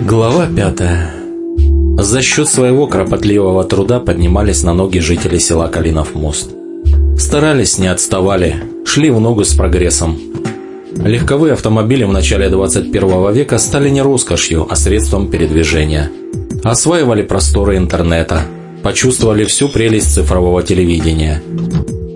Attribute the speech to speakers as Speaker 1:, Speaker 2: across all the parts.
Speaker 1: Глава пятая. За счет своего кропотливого труда поднимались на ноги жители села Калинов мост. Старались, не отставали, шли в ногу с прогрессом. Легковые автомобили в начале 21 века стали не роскошью, а средством передвижения. Осваивали просторы интернета, почувствовали всю прелесть цифрового телевидения.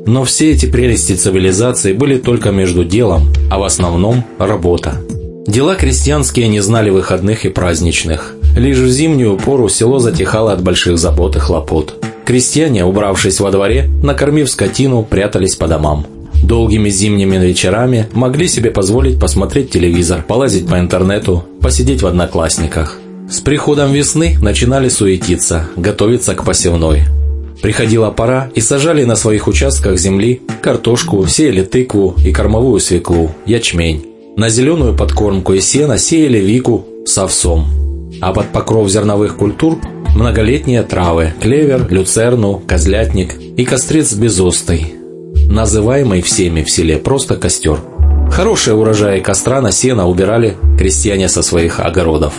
Speaker 1: Но все эти прелести цивилизации были только между делом, а в основном – работа. Дела крестьянские не знали выходных и праздничных. Лишь в зимнюю пору село затихало от больших забот и хлопот. Крестьяне, убравшись во дворе, накормив скотину, прятались по домам. Долгими зимними вечерами могли себе позволить посмотреть телевизор, полазить по интернету, посидеть в одноклассниках. С приходом весны начинали суетиться, готовиться к посевной. Приходила пора и сажали на своих участках земли картошку, сеяли тыкву и кормовую свеклу, ячмень. На зеленую подкормку и сено сеяли вику с овсом. А под покров зерновых культур многолетние травы – клевер, люцерну, козлятник и кострец безостой, называемый всеми в селе просто костер. Хорошие урожаи костра на сено убирали крестьяне со своих огородов.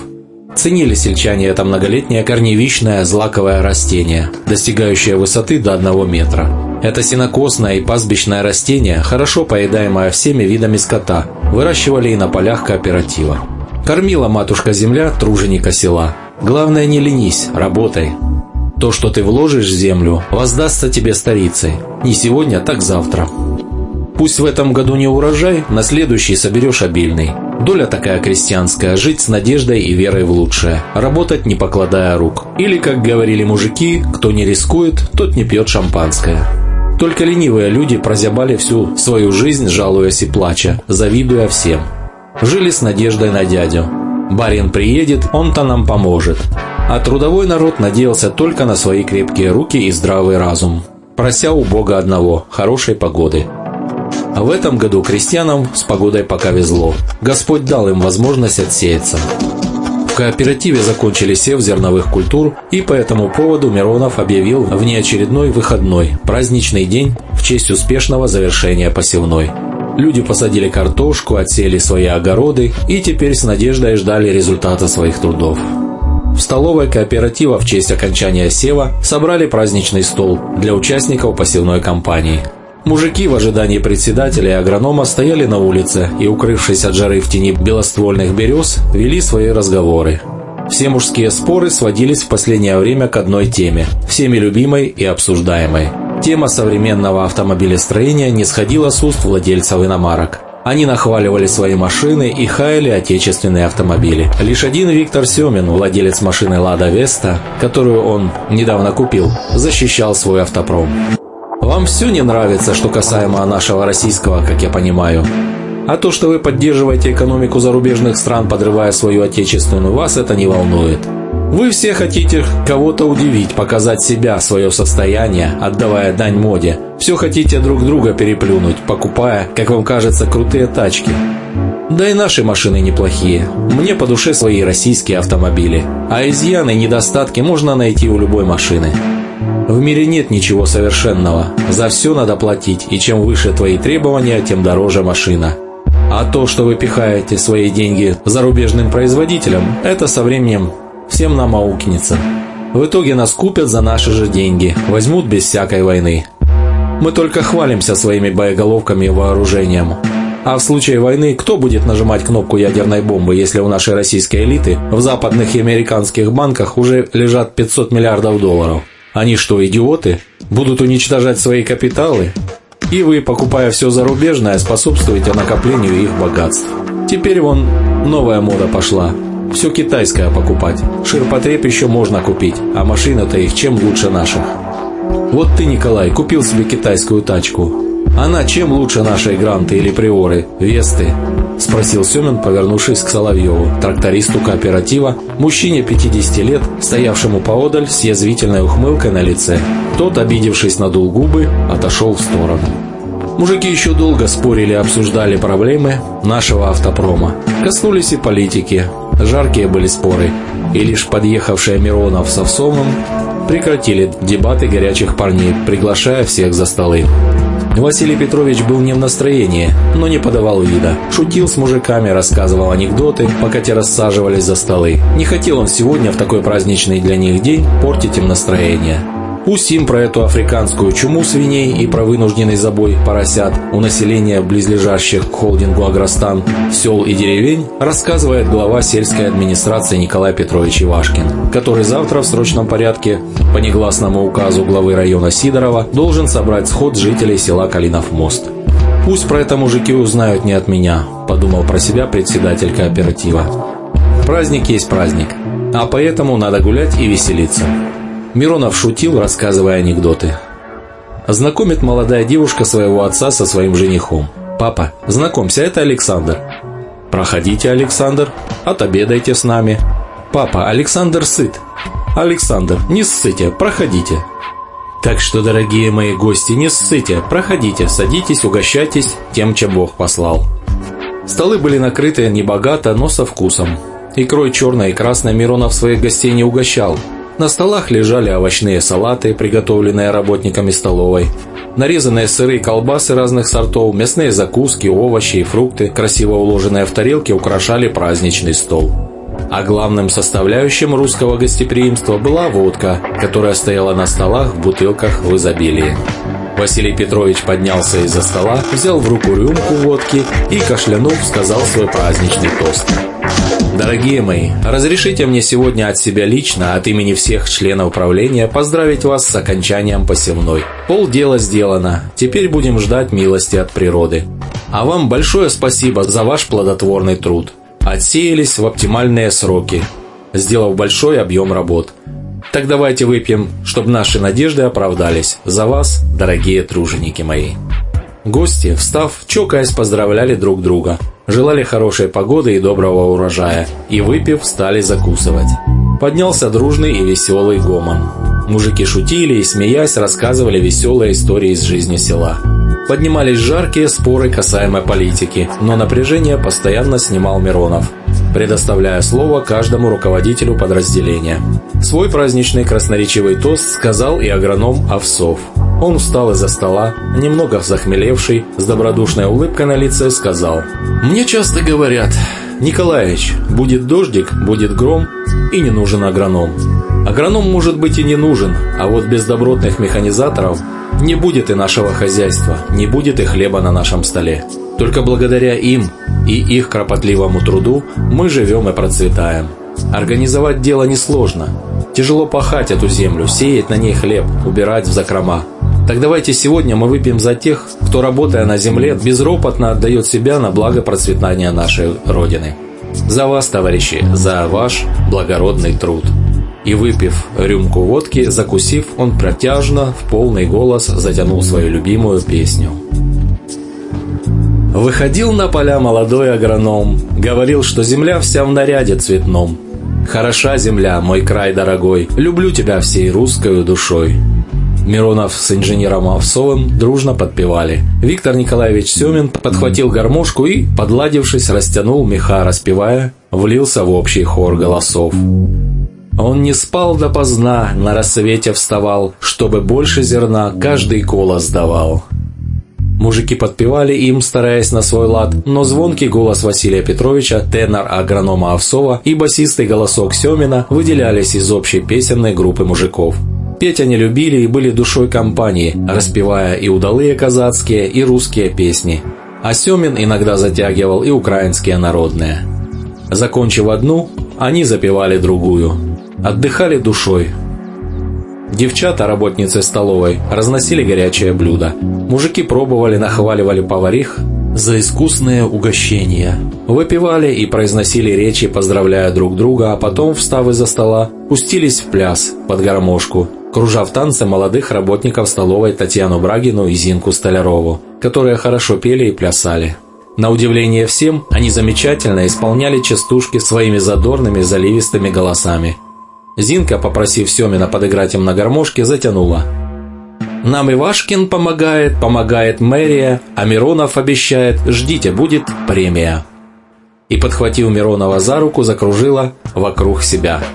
Speaker 1: Ценили сельчане это многолетнее корневищное злаковое растение, достигающее высоты до одного метра. Это сенокосное и пастбищное растение, хорошо поедаемое всеми видами скота, выращивали и на полях кооператива. Кормила матушка-земля труженика села. Главное не ленись, работай. То, что ты вложишь в землю, воздастся тебе старицей. Не сегодня, так завтра. Пусть в этом году не урожай, на следующий соберешь обильный. Доля такая крестьянская – жить с надеждой и верой в лучшее, работать не покладая рук. Или, как говорили мужики, кто не рискует, тот не пьет шампанское. Только ленивые люди прозябали всю свою жизнь, жалуясь и плача, завидуя всем. Жили с надеждой на дядю. Барин приедет, он-то нам поможет. А трудовой народ надеялся только на свои крепкие руки и здравый разум, прося у Бога одного – хорошей погоды – а в этом году крестьянам с погодой пока везло. Господь дал им возможность отсеяться. Кооперативе закончили сев зерновых культур, и по этому поводу Миронов объявил внеочередной выходной, праздничный день в честь успешного завершения посевной. Люди посадили картошку, отсеяли свои огороды и теперь с надеждой ждали результата своих трудов. В столовой кооператива в честь окончания сева собрали праздничный стол для участников посевной кампании – Мужики в ожидании председателя и агронома стояли на улице и, укрывшись от жары в тени белоствольных берез, вели свои разговоры. Все мужские споры сводились в последнее время к одной теме, всеми любимой и обсуждаемой. Тема современного автомобилестроения не сходила с уст владельцев иномарок. Они нахваливали свои машины и хаяли отечественные автомобили. Лишь один Виктор Семин, владелец машины «Лада Веста», которую он недавно купил, защищал свой автопром. Вам все не нравится, что касаемо нашего российского, как я понимаю. А то, что вы поддерживаете экономику зарубежных стран, подрывая свою отечественную, вас это не волнует. Вы все хотите кого-то удивить, показать себя, свое состояние, отдавая дань моде. Все хотите друг друга переплюнуть, покупая, как вам кажется, крутые тачки. Да и наши машины неплохие. Мне по душе свои российские автомобили. А изъяны и недостатки можно найти у любой машины. В мире нет ничего совершенного. За все надо платить, и чем выше твои требования, тем дороже машина. А то, что вы пихаете свои деньги зарубежным производителям, это со временем всем нам аукнется. В итоге нас купят за наши же деньги, возьмут без всякой войны. Мы только хвалимся своими боеголовками и вооружением. А в случае войны кто будет нажимать кнопку ядерной бомбы, если у нашей российской элиты в западных и американских банках уже лежат 500 миллиардов долларов? Они что, идиоты? Будут уничтожать свои капиталы? И вы, покупая все зарубежное, способствуете накоплению их богатств. Теперь вон новая мода пошла. Все китайское покупать. Ширпотреб еще можно купить, а машины-то их чем лучше наших. Вот ты, Николай, купил себе китайскую тачку. Она чем лучше нашей Гранты или Приоры, Весты? – спросил Семен, повернувшись к Соловьеву, трактористу кооператива, мужчине 50 лет, стоявшему поодаль с язвительной ухмылкой на лице. Тот, обидевшись, надул губы, отошел в сторону. Мужики еще долго спорили и обсуждали проблемы нашего автопрома. Коснулись и политики. Жаркие были споры. И лишь подъехавшие Миронов с Овсовым прекратили дебаты горячих парней, приглашая всех за столы. Василий Петрович был не в настроении, но не подавал вида. Шутил с мужиками, рассказывал анекдоты, пока те рассаживались за столы. Не хотел он сегодня в такой праздничный для них день портить им настроение. Пусть им про эту африканскую чуму свиней и про вынужденный забой поросят у населения близлежащих к холдингу «Агростан» сел и деревень рассказывает глава сельской администрации Николай Петрович Ивашкин, который завтра в срочном порядке по негласному указу главы района Сидорова должен собрать сход жителей села Калинов мост. «Пусть про это мужики узнают не от меня», – подумал про себя председатель кооператива. «Праздник есть праздник, а поэтому надо гулять и веселиться». Миронов шутил, рассказывая анекдоты. Знакомит молодая девушка своего отца со своим женихом. «Папа, знакомься, это Александр». «Проходите, Александр, отобедайте с нами». «Папа, Александр сыт». «Александр, не ссыте, проходите». Так что, дорогие мои гости, не ссыте, проходите, садитесь, угощайтесь тем, чем Бог послал. Столы были накрыты небогато, но со вкусом. Икрой черной и красной Миронов своих гостей не угощал – на столах лежали овощные салаты, приготовленные работниками столовой, нарезанные сыры и колбасы разных сортов, мясные закуски, овощи и фрукты, красиво уложенные в тарелки, украшали праздничный стол. А главным составляющим русского гостеприимства была водка, которая стояла на столах в бутылках в изобилии. Василий Петрович поднялся из-за стола, взял в руку рюмку водки и, кашлянув, сказал свой праздничный тост. Дорогие мои, разрешите мне сегодня от себя лично, от имени всех членов правления, поздравить вас с окончанием посевной. Пол дела сделано, теперь будем ждать милости от природы. А вам большое спасибо за ваш плодотворный труд. Отсеялись в оптимальные сроки, сделав большой объем работ. Так давайте выпьем, чтобы наши надежды оправдались. За вас, дорогие труженики мои. Гости, встав, чокаясь, поздравляли друг друга, желали хорошей погоды и доброго урожая, и, выпив, стали закусывать. Поднялся дружный и веселый гомон. Мужики шутили и, смеясь, рассказывали веселые истории из жизни села. Поднимались жаркие споры касаемо политики, но напряжение постоянно снимал Миронов, предоставляя слово каждому руководителю подразделения. Свой праздничный красноречивый тост сказал и агроном Овсов. Он встал из-за стола, немного захмелевший, с добродушной улыбкой на лице сказал «Мне часто говорят, Николаевич, будет дождик, будет гром, и не нужен агроном. Агроном может быть и не нужен, а вот без добротных механизаторов не будет и нашего хозяйства, не будет и хлеба на нашем столе. Только благодаря им и их кропотливому труду мы живем и процветаем. Организовать дело несложно. Тяжело пахать эту землю, сеять на ней хлеб, убирать в закрома. Так давайте сегодня мы выпьем за тех, кто, работая на земле, безропотно отдает себя на благо процветания нашей Родины. За вас, товарищи, за ваш благородный труд. И выпив рюмку водки, закусив, он протяжно, в полный голос затянул свою любимую песню. Выходил на поля молодой агроном, говорил, что земля вся в наряде цветном. Хороша земля, мой край дорогой, люблю тебя всей русской душой. Миронов с инженером Овсовым дружно подпевали. Виктор Николаевич Семин подхватил гармошку и, подладившись, растянул меха, распевая, влился в общий хор голосов. Он не спал допоздна, на рассвете вставал, чтобы больше зерна каждый колос давал. Мужики подпевали им, стараясь на свой лад, но звонкий голос Василия Петровича, тенор агронома Овсова и басистый голосок Семина выделялись из общей песенной группы мужиков. Петь они любили и были душой компании, распевая и удалые казацкие, и русские песни. А Семин иногда затягивал и украинские народные. Закончив одну, они запевали другую. Отдыхали душой. Девчата, работницы столовой, разносили горячее блюдо. Мужики пробовали, нахваливали поварих за искусные угощения. Выпивали и произносили речи, поздравляя друг друга, а потом, встав из-за стола, пустились в пляс под гармошку, кружа в танце молодых работников столовой Татьяну Брагину и Зинку Столярову, которые хорошо пели и плясали. На удивление всем, они замечательно исполняли частушки своими задорными заливистыми голосами. Зинка, попросив Семина подыграть им на гармошке, затянула. «Нам Ивашкин помогает, помогает мэрия, а Миронов обещает, ждите, будет премия». И, подхватив Миронова за руку, закружила вокруг себя –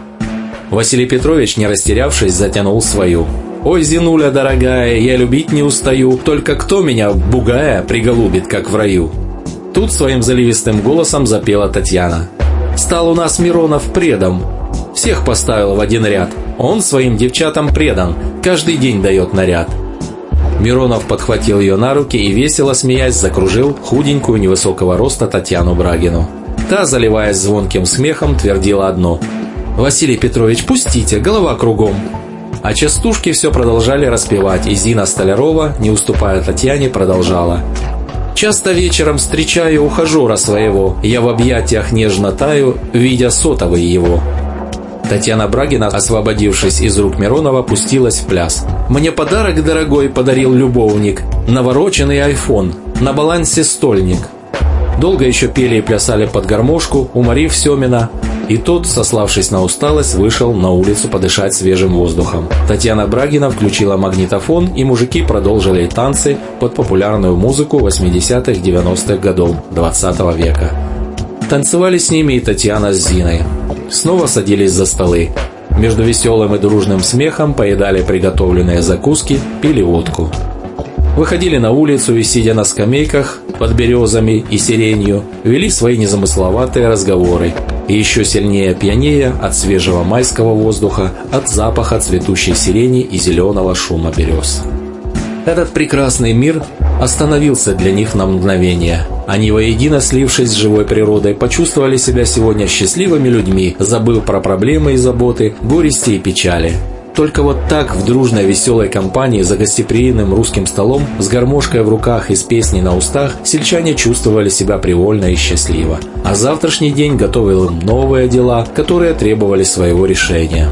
Speaker 1: Василий Петрович, не растерявшись, затянул свою. «Ой, Зинуля дорогая, я любить не устаю, только кто меня, бугая, приголубит, как в раю?» Тут своим заливистым голосом запела Татьяна. «Стал у нас Миронов предом, всех поставил в один ряд. Он своим девчатам предан, каждый день дает наряд». Миронов подхватил ее на руки и, весело смеясь, закружил худенькую невысокого роста Татьяну Брагину. Та, заливаясь звонким смехом, твердила одно «Василий Петрович, пустите, голова кругом». А частушки все продолжали распевать, и Зина Столярова, не уступая Татьяне, продолжала Часто вечером встречаю ухажера своего, я в объятиях нежно таю, видя сотовый его. Татьяна Брагина, освободившись из рук Миронова, пустилась в пляс. «Мне подарок дорогой подарил любовник, навороченный айфон, на балансе стольник». Долго еще пели и плясали под гармошку, уморив Семина, и тот, сославшись на усталость, вышел на улицу подышать свежим воздухом. Татьяна Брагина включила магнитофон, и мужики продолжили танцы под популярную музыку 80-х-90-х годов 20 -го века. Танцевали с ними и Татьяна с Зиной. Снова садились за столы. Между веселым и дружным смехом поедали приготовленные закуски, пили водку. Выходили на улицу и, сидя на скамейках под березами и сиренью, вели свои незамысловатые разговоры. И еще сильнее пьянея от свежего майского воздуха, от запаха цветущей сирени и зеленого шума берез. Этот прекрасный мир остановился для них на мгновение. Они воедино слившись с живой природой, почувствовали себя сегодня счастливыми людьми, забыв про проблемы и заботы, горести и печали. Только вот так в дружной веселой компании за гостеприимным русским столом с гармошкой в руках и с песней на устах сельчане чувствовали себя привольно и счастливо. А завтрашний день готовил им новые дела, которые требовали своего решения.